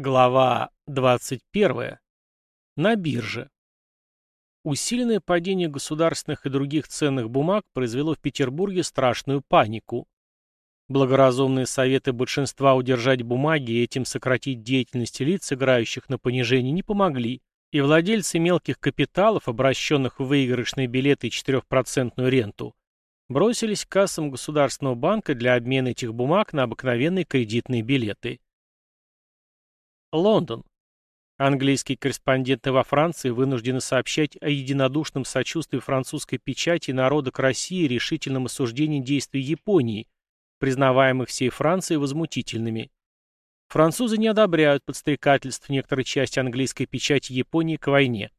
Глава 21. На бирже. Усиленное падение государственных и других ценных бумаг произвело в Петербурге страшную панику. Благоразумные советы большинства удержать бумаги и этим сократить деятельность лиц, играющих на понижение, не помогли, и владельцы мелких капиталов, обращенных в выигрышные билеты и 4% ренту, бросились к кассам Государственного банка для обмена этих бумаг на обыкновенные кредитные билеты. Лондон. Английские корреспонденты во Франции вынуждены сообщать о единодушном сочувствии французской печати народа к России и решительном осуждении действий Японии, признаваемых всей Францией возмутительными. Французы не одобряют подстрекательств некоторой части английской печати Японии к войне.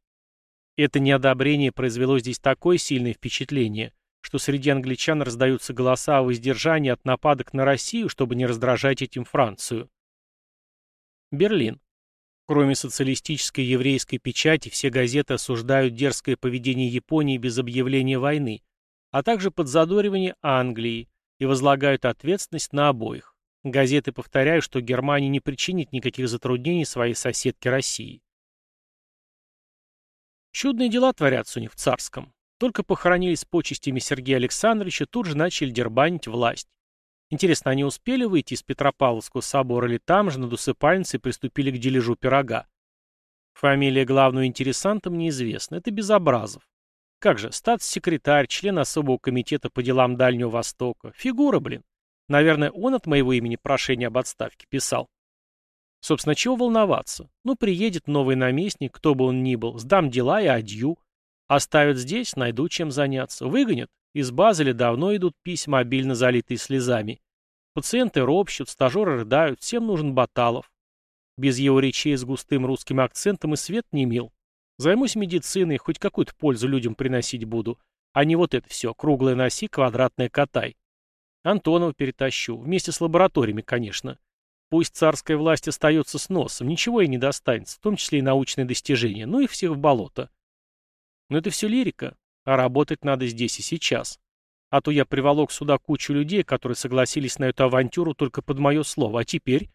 Это неодобрение произвело здесь такое сильное впечатление, что среди англичан раздаются голоса о воздержании от нападок на Россию, чтобы не раздражать этим Францию. Берлин. Кроме социалистической еврейской печати, все газеты осуждают дерзкое поведение Японии без объявления войны, а также подзадоривание Англии и возлагают ответственность на обоих. Газеты повторяют, что Германия не причинит никаких затруднений своей соседке России. Чудные дела творятся у них в царском. Только похоронили с почестями Сергея Александровича, тут же начали дербанить власть. Интересно, они успели выйти из Петропавловского собора или там же над усыпальницей приступили к дележу пирога? Фамилия главного интересанта мне известна. Это Безобразов. Как же, статс-секретарь, член особого комитета по делам Дальнего Востока. Фигура, блин. Наверное, он от моего имени прошение об отставке писал. Собственно, чего волноваться? Ну, приедет новый наместник, кто бы он ни был, сдам дела и адью. Оставят здесь, найду чем заняться. Выгонят, из Базеля давно идут письма, обильно залитые слезами. Пациенты ропщут, стажеры рыдают, всем нужен Баталов. Без его речей с густым русским акцентом и свет не мил. Займусь медициной, хоть какую-то пользу людям приносить буду. А не вот это все, круглое носи, квадратное катай. Антонова перетащу, вместе с лабораториями, конечно. Пусть царская власть остается с носом, ничего ей не достанется, в том числе и научные достижения, ну и всех в болото. Но это все лирика. А работать надо здесь и сейчас. А то я приволок сюда кучу людей, которые согласились на эту авантюру только под мое слово. А теперь?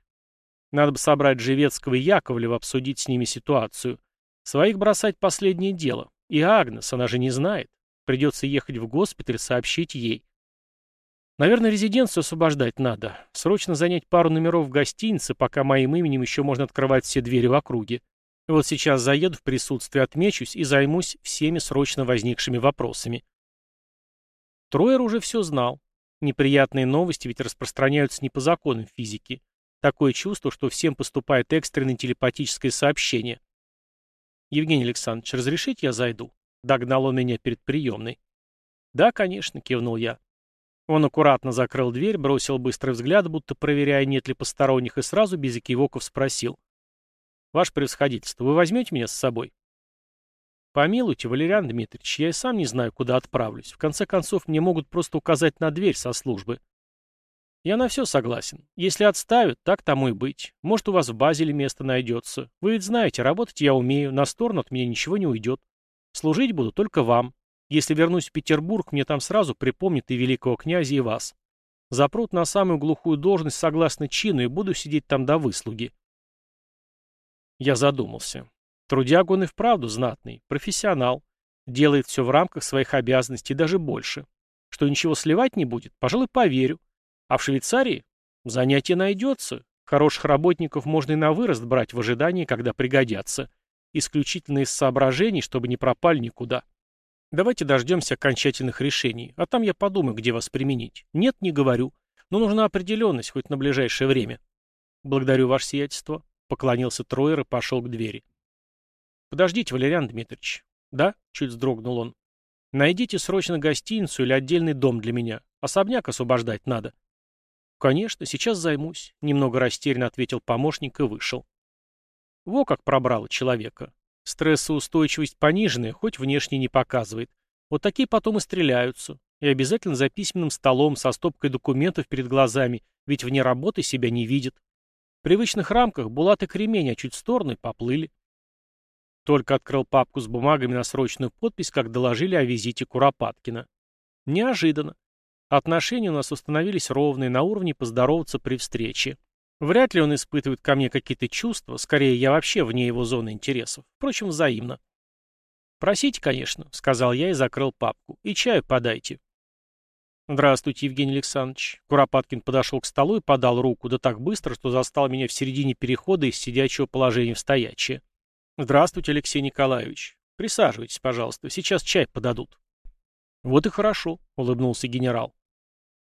Надо бы собрать Живецкого и Яковлева, обсудить с ними ситуацию. Своих бросать последнее дело. И Агнес, она же не знает. Придется ехать в госпиталь, сообщить ей. Наверное, резиденцию освобождать надо. Срочно занять пару номеров в гостинице, пока моим именем еще можно открывать все двери в округе. Вот сейчас заеду в присутствие, отмечусь и займусь всеми срочно возникшими вопросами. Троер уже все знал. Неприятные новости ведь распространяются не по законам физики. Такое чувство, что всем поступает экстренное телепатическое сообщение. «Евгений Александрович, разрешите я зайду?» Догнал он меня перед приемной. «Да, конечно», — кивнул я. Он аккуратно закрыл дверь, бросил быстрый взгляд, будто проверяя, нет ли посторонних, и сразу без экивоков спросил. Ваше превосходительство, вы возьмете меня с собой? Помилуйте, Валериан Дмитриевич, я и сам не знаю, куда отправлюсь. В конце концов, мне могут просто указать на дверь со службы. Я на все согласен. Если отставят, так тому и быть. Может, у вас в Базеле место найдется. Вы ведь знаете, работать я умею, на сторону от меня ничего не уйдет. Служить буду только вам. Если вернусь в Петербург, мне там сразу припомнят и великого князя, и вас. Запрут на самую глухую должность согласно чину и буду сидеть там до выслуги. Я задумался. Трудяг он и вправду знатный, профессионал. Делает все в рамках своих обязанностей, даже больше. Что ничего сливать не будет, пожалуй, поверю. А в Швейцарии занятие найдется. Хороших работников можно и на вырост брать в ожидании, когда пригодятся. Исключительно из соображений, чтобы не пропали никуда. Давайте дождемся окончательных решений, а там я подумаю, где вас применить. Нет, не говорю. Но нужна определенность, хоть на ближайшее время. Благодарю ваше сиятельство. Поклонился Троер и пошел к двери. «Подождите, Валериан Дмитриевич». «Да?» — чуть вздрогнул он. «Найдите срочно гостиницу или отдельный дом для меня. Особняк освобождать надо». «Конечно, сейчас займусь», — немного растерянно ответил помощник и вышел. Во как пробрало человека. Стрессоустойчивость пониженная, хоть внешне не показывает. Вот такие потом и стреляются. И обязательно за письменным столом со стопкой документов перед глазами, ведь вне работы себя не видят привычных рамках Булат и Кремень, а чуть в сторону поплыли. Только открыл папку с бумагами на срочную подпись, как доложили о визите Куропаткина. Неожиданно. Отношения у нас установились ровные, на уровне поздороваться при встрече. Вряд ли он испытывает ко мне какие-то чувства, скорее, я вообще вне его зоны интересов. Впрочем, взаимно. «Просите, конечно», — сказал я и закрыл папку. «И чаю подайте». «Здравствуйте, Евгений Александрович». Куропаткин подошел к столу и подал руку, да так быстро, что застал меня в середине перехода из сидячего положения в стоячее. «Здравствуйте, Алексей Николаевич. Присаживайтесь, пожалуйста. Сейчас чай подадут». «Вот и хорошо», — улыбнулся генерал.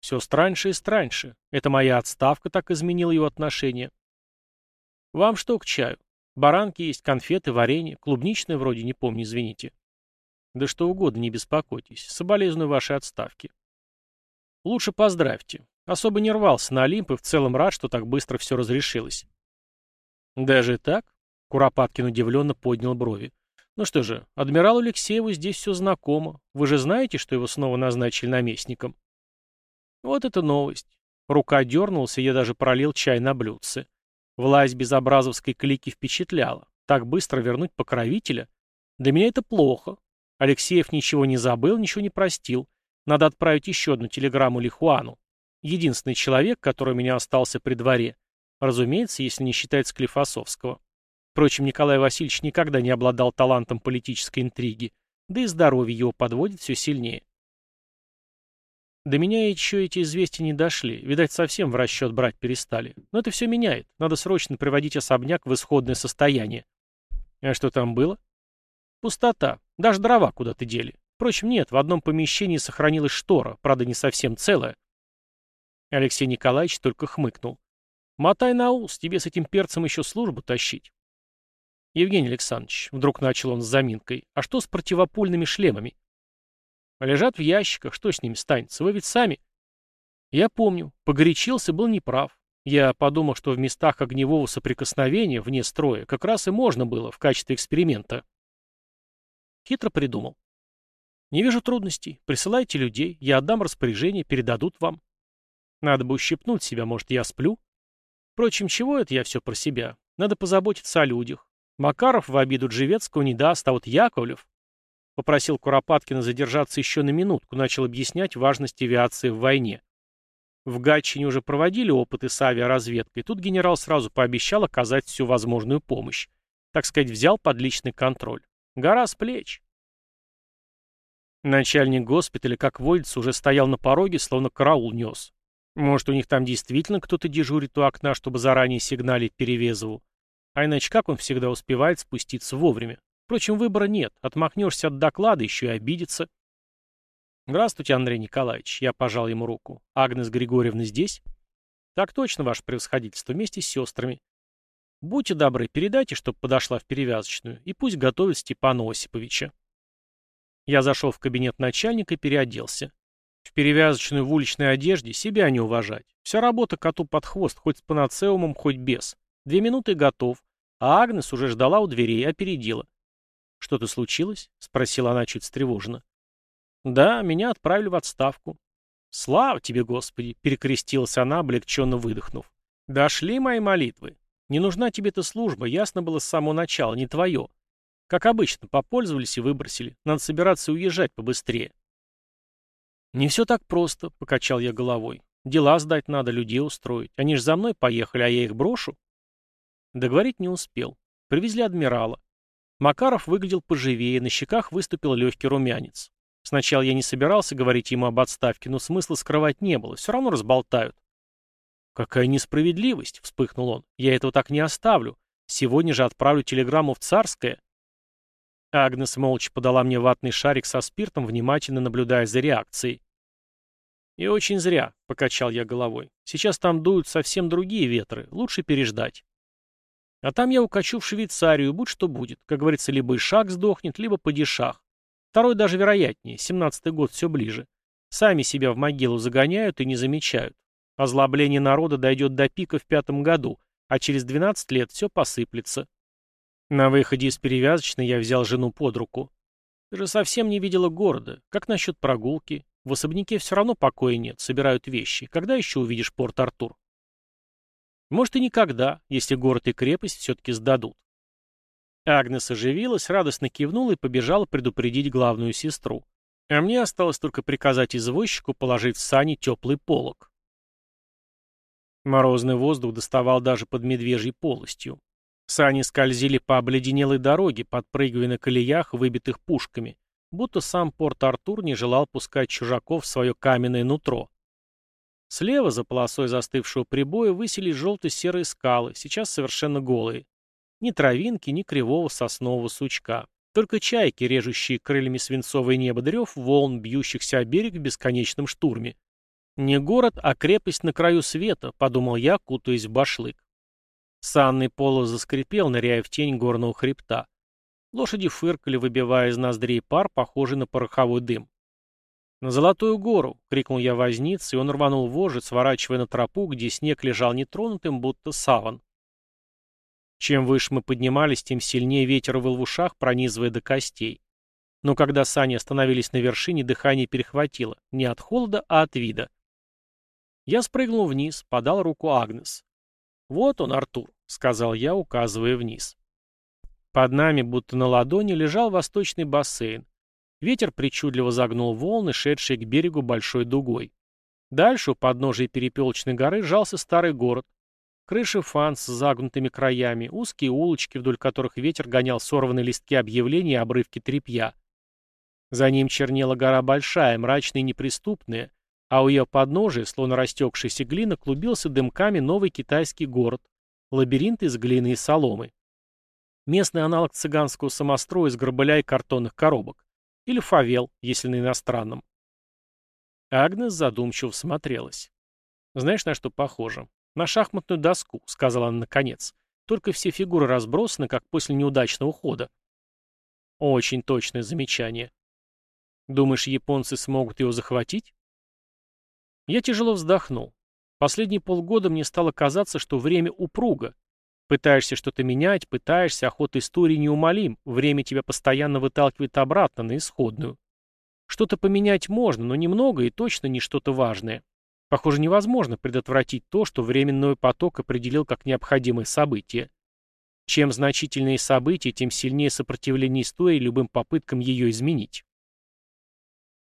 Все страньше и страньше. Это моя отставка так изменила его отношение. Вам что к чаю? Баранки есть, конфеты, варенье, клубничное вроде, не помню, извините. Да что угодно, не беспокойтесь. Соболезную вашей отставке. Лучше поздравьте. Особо не рвался на Олимп и в целом рад, что так быстро все разрешилось. Даже так? Куропаткин удивленно поднял брови. Ну что же, адмиралу Алексееву здесь все знакомо. Вы же знаете, что его снова назначили наместником? Вот это новость. Рука дернулась, и я даже пролил чай на блюдце. Власть безобразовской клики впечатляла. Так быстро вернуть покровителя? Для меня это плохо. Алексеев ничего не забыл, ничего не простил. Надо отправить еще одну телеграмму Лихуану. Единственный человек, который у меня остался при дворе. Разумеется, если не считать Склифосовского. Впрочем, Николай Васильевич никогда не обладал талантом политической интриги, да и здоровье его подводит все сильнее. До меня еще эти известия не дошли. Видать, совсем в расчет брать перестали. Но это все меняет. Надо срочно приводить особняк в исходное состояние. А что там было? Пустота. Даже дрова куда-то дели. Впрочем, нет, в одном помещении сохранилась штора, правда, не совсем целая. Алексей Николаевич только хмыкнул. «Мотай на ус, тебе с этим перцем еще службу тащить». «Евгений Александрович», — вдруг начал он с заминкой, — «а что с противопульными шлемами?» Лежат в ящиках, что с ними станется? Вы ведь сами... Я помню, погорячился, был неправ. Я подумал, что в местах огневого соприкосновения, вне строя, как раз и можно было в качестве эксперимента. Хитро придумал. Не вижу трудностей. Присылайте людей, я отдам распоряжение, передадут вам. Надо бы ущипнуть себя, может, я сплю? Впрочем, чего это я все про себя? Надо позаботиться о людях. Макаров в обиду Джевецкого не даст, а вот Яковлев... Попросил Куропаткина задержаться еще на минутку, начал объяснять важность авиации в войне. В Гатчине уже проводили опыты с авиаразведкой, тут генерал сразу пообещал оказать всю возможную помощь. Так сказать, взял под личный контроль. Гора с плеч. Начальник госпиталя, как водится, уже стоял на пороге, словно караул нес. Может, у них там действительно кто-то дежурит у окна, чтобы заранее сигналить Перевезову. А иначе как он всегда успевает спуститься вовремя? Впрочем, выбора нет. Отмахнешься от доклада, еще и обидится. «Здравствуйте, Андрей Николаевич». Я пожал ему руку. «Агнес Григорьевна здесь?» «Так точно, ваше превосходительство, вместе с сестрами». «Будьте добры, передайте, чтобы подошла в перевязочную, и пусть готовит Степана Осиповича». Я зашел в кабинет начальника и переоделся. В перевязочную в уличной одежде себя не уважать. Вся работа коту под хвост, хоть с панацеумом, хоть без. Две минуты готов. А Агнес уже ждала у дверей, опередила. «Что-то случилось?» — спросила она чуть встревоженно. «Да, меня отправили в отставку». «Слава тебе, Господи!» — перекрестилась она, облегченно выдохнув. «Дошли мои молитвы. Не нужна тебе эта служба, ясно было с самого начала, не твое. Как обычно, попользовались и выбросили. Надо собираться уезжать побыстрее». «Не все так просто», — покачал я головой. «Дела сдать надо, людей устроить. Они ж за мной поехали, а я их брошу». Договорить не успел. Привезли адмирала. Макаров выглядел поживее, на щеках выступил легкий румянец. Сначала я не собирался говорить ему об отставке, но смысла скрывать не было, все равно разболтают. «Какая несправедливость!» — вспыхнул он. «Я этого так не оставлю. Сегодня же отправлю телеграмму в Царское». Агнес молча подала мне ватный шарик со спиртом, внимательно наблюдая за реакцией. «И очень зря», — покачал я головой. «Сейчас там дуют совсем другие ветры. Лучше переждать». А там я укачу в Швейцарию, будь что будет. Как говорится, либо Ишак сдохнет, либо падишах. Второй даже вероятнее, семнадцатый год все ближе. Сами себя в могилу загоняют и не замечают. Озлобление народа дойдет до пика в пятом году, а через двенадцать лет все посыплется. На выходе из перевязочной я взял жену под руку. Ты же совсем не видела города. Как насчет прогулки? В особняке все равно покоя нет, собирают вещи. Когда еще увидишь Порт-Артур? Может и никогда, если город и крепость все-таки сдадут. Агнес оживилась, радостно кивнула и побежала предупредить главную сестру. А мне осталось только приказать извозчику положить в сани теплый полог. Морозный воздух доставал даже под медвежьей полостью. Сани скользили по обледенелой дороге, подпрыгивая на колеях, выбитых пушками, будто сам Порт-Артур не желал пускать чужаков в свое каменное нутро. Слева, за полосой застывшего прибоя, высились желто-серые скалы, сейчас совершенно голые. Ни травинки, ни кривого соснового сучка. Только чайки, режущие крыльями свинцовое небо древ, волн, бьющихся о берег в бесконечном штурме. «Не город, а крепость на краю света», — подумал я, кутаясь в башлык. Санный полос заскрипел, ныряя в тень горного хребта. Лошади фыркали, выбивая из ноздрей пар, похожий на пороховой дым. «На Золотую гору!» — крикнул я вознице, и он рванул вожжи, сворачивая на тропу, где снег лежал нетронутым, будто саван. Чем выше мы поднимались, тем сильнее ветер выл в ушах, пронизывая до костей. Но когда сани остановились на вершине, дыхание перехватило. Не от холода, а от вида. Я спрыгнул вниз, подал руку Агнес. «Вот он, Артур», — сказал я, указывая вниз. Под нами, будто на ладони, лежал восточный бассейн. Ветер причудливо загнул волны, шедшие к берегу большой дугой. Дальше, у подножия Перепелочной горы, жался старый город. Крыши фанс с загнутыми краями, узкие улочки, вдоль которых ветер гонял сорванные листки объявлений и обрывки тряпья. За ним чернела гора большая, мрачная и неприступная, а у ее подножия, словно растекшаяся глина, клубился дымками новый китайский город, лабиринт из глины и соломы. Местный аналог цыганского самостроя из горбыля и картонных коробок. Или фавел, если на иностранном. Агнес задумчиво всмотрелась. «Знаешь, на что похоже? На шахматную доску», — сказала она наконец. «Только все фигуры разбросаны, как после неудачного хода». «Очень точное замечание. Думаешь, японцы смогут его захватить?» Я тяжело вздохнул. Последние полгода мне стало казаться, что время упруго. Пытаешься что-то менять, пытаешься, а ход истории неумолим, время тебя постоянно выталкивает обратно, на исходную. Что-то поменять можно, но немного и точно не что-то важное. Похоже, невозможно предотвратить то, что временной поток определил как необходимое событие. Чем значительнее событие, тем сильнее сопротивление истории любым попыткам ее изменить.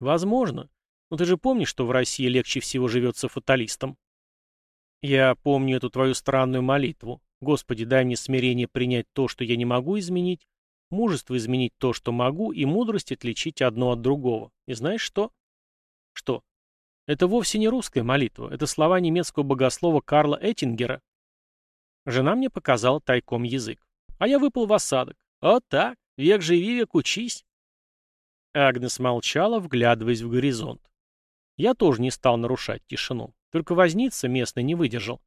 Возможно. Но ты же помнишь, что в России легче всего живется фаталистам? Я помню эту твою странную молитву. Господи, дай мне смирение принять то, что я не могу изменить, мужество изменить то, что могу, и мудрость отличить одно от другого. И знаешь что? Что? Это вовсе не русская молитва, это слова немецкого богослова Карла Эттингера. Жена мне показала тайком язык. А я выпал в осадок. Вот так, век живи, век учись. Агнес молчала, вглядываясь в горизонт. Я тоже не стал нарушать тишину. Только возница местный не выдержал.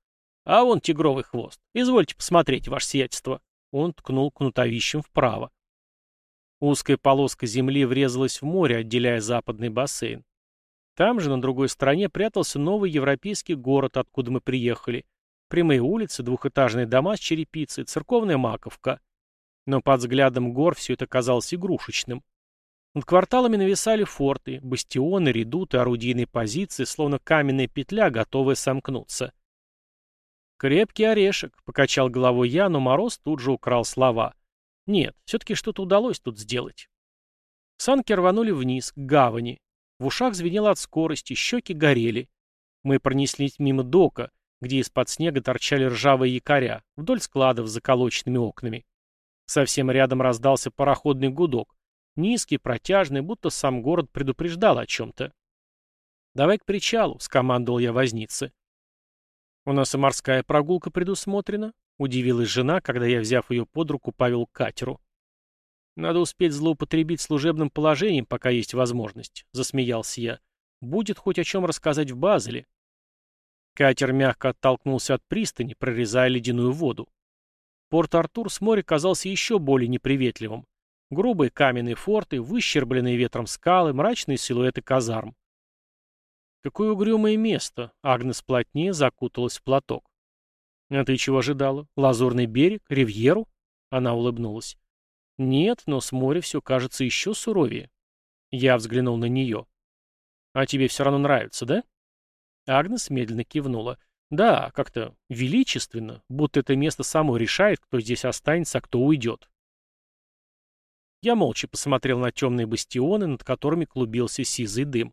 А вон тигровый хвост. Извольте посмотреть, ваше сиятельство. Он ткнул кнутовищем вправо. Узкая полоска земли врезалась в море, отделяя западный бассейн. Там же, на другой стороне, прятался новый европейский город, откуда мы приехали. Прямые улицы, двухэтажные дома с черепицей, церковная маковка. Но под взглядом гор все это казалось игрушечным. Над кварталами нависали форты, бастионы, редуты, орудийные позиции, словно каменная петля, готовая сомкнуться. «Крепкий орешек», — покачал головой я, но Мороз тут же украл слова. «Нет, все-таки что-то удалось тут сделать». Санки рванули вниз, к гавани. В ушах звенело от скорости, щеки горели. Мы пронеслись мимо дока, где из-под снега торчали ржавые якоря, вдоль складов с заколоченными окнами. Совсем рядом раздался пароходный гудок. Низкий, протяжный, будто сам город предупреждал о чем-то. «Давай к причалу», — скомандовал я вознице. «У нас и морская прогулка предусмотрена», — удивилась жена, когда я, взяв ее под руку, повел к катеру. «Надо успеть злоупотребить служебным положением, пока есть возможность», — засмеялся я. «Будет хоть о чем рассказать в Базеле». Катер мягко оттолкнулся от пристани, прорезая ледяную воду. Порт-Артур с моря казался еще более неприветливым. Грубые каменные форты, выщербленные ветром скалы, мрачные силуэты казарм. Какое угрюмое место! Агнес плотнее закуталась в платок. А ты чего ожидала? Лазурный берег? Ривьеру? Она улыбнулась. Нет, но с моря все кажется еще суровее. Я взглянул на нее. А тебе все равно нравится, да? Агнес медленно кивнула. Да, как-то величественно, будто это место само решает, кто здесь останется, а кто уйдет. Я молча посмотрел на темные бастионы, над которыми клубился сизый дым.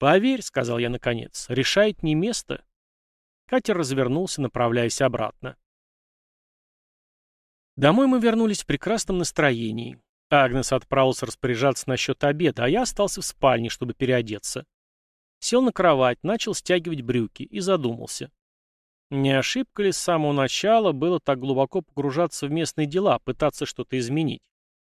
«Поверь», — сказал я наконец, — «решает не место». Катер развернулся, направляясь обратно. Домой мы вернулись в прекрасном настроении. Агнес отправился распоряжаться насчет обеда, а я остался в спальне, чтобы переодеться. Сел на кровать, начал стягивать брюки и задумался. Не ошибка ли с самого начала было так глубоко погружаться в местные дела, пытаться что-то изменить?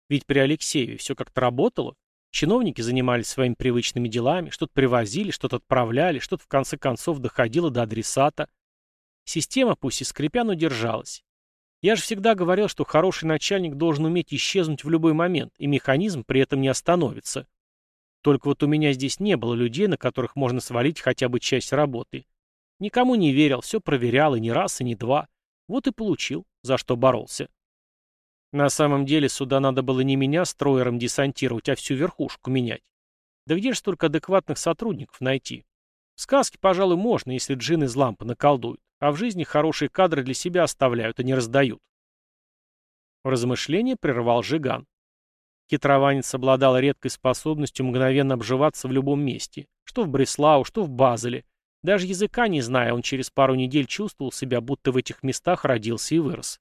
Ведь при Алексееве все как-то работало. Чиновники занимались своими привычными делами, что-то привозили, что-то отправляли, что-то в конце концов доходило до адресата. Система, пусть и скрипя, но держалась. Я же всегда говорил, что хороший начальник должен уметь исчезнуть в любой момент, и механизм при этом не остановится. Только вот у меня здесь не было людей, на которых можно свалить хотя бы часть работы. Никому не верил, все проверял и не раз, и не два. Вот и получил, за что боролся. На самом деле сюда надо было не меня строером десантировать, а всю верхушку менять. Да где же столько адекватных сотрудников найти? В сказке, пожалуй, можно, если джин из лампы наколдуют, а в жизни хорошие кадры для себя оставляют, а не раздают. Размышление прервал Жиган. Хитрованец обладал редкой способностью мгновенно обживаться в любом месте, что в Бреслау, что в Базеле. Даже языка не зная, он через пару недель чувствовал себя, будто в этих местах родился и вырос.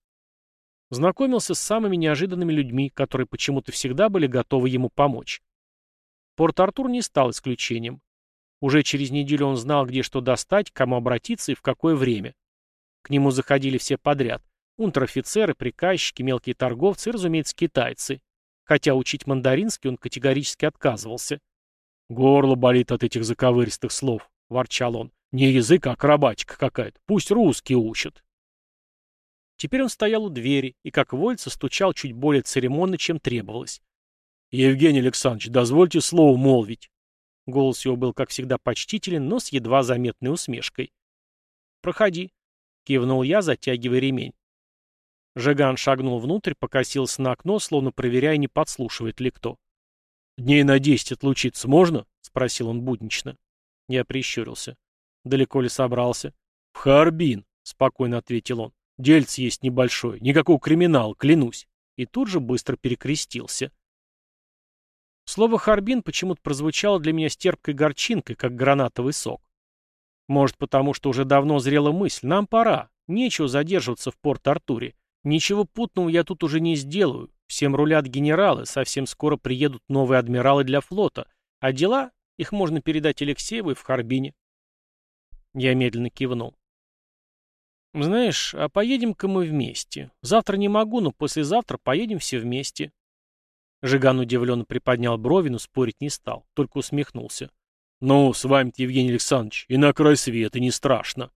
Знакомился с самыми неожиданными людьми, которые почему-то всегда были готовы ему помочь. Порт-Артур не стал исключением. Уже через неделю он знал, где что достать, кому обратиться и в какое время. К нему заходили все подряд. Унтер-офицеры, приказчики, мелкие торговцы и, разумеется, китайцы. Хотя учить мандаринский он категорически отказывался. «Горло болит от этих заковыристых слов», — ворчал он. «Не язык, а акробатика какая-то. Пусть русские учат». Теперь он стоял у двери и, как вольца, стучал чуть более церемонно, чем требовалось. «Евгений Александрович, дозвольте слово молвить». Голос его был, как всегда, почтителен, но с едва заметной усмешкой. «Проходи», — кивнул я, затягивая ремень. Жиган шагнул внутрь, покосился на окно, словно проверяя, не подслушивает ли кто. «Дней на десять отлучиться можно?» — спросил он буднично. Я прищурился. «Далеко ли собрался?» «В Харбин», — спокойно ответил он. Дельц есть небольшой, никакого криминала, клянусь. И тут же быстро перекрестился. Слово «Харбин» почему-то прозвучало для меня с терпкой горчинкой, как гранатовый сок. Может, потому что уже давно зрела мысль, нам пора, нечего задерживаться в Порт-Артуре. Ничего путного я тут уже не сделаю. Всем рулят генералы, совсем скоро приедут новые адмиралы для флота, а дела, их можно передать Алексееву в Харбине. Я медленно кивнул. «Знаешь, а поедем-ка мы вместе. Завтра не могу, но послезавтра поедем все вместе». Жиган удивленно приподнял брови, но спорить не стал, только усмехнулся. «Ну, с вами-то, Евгений Александрович, и на край света не страшно».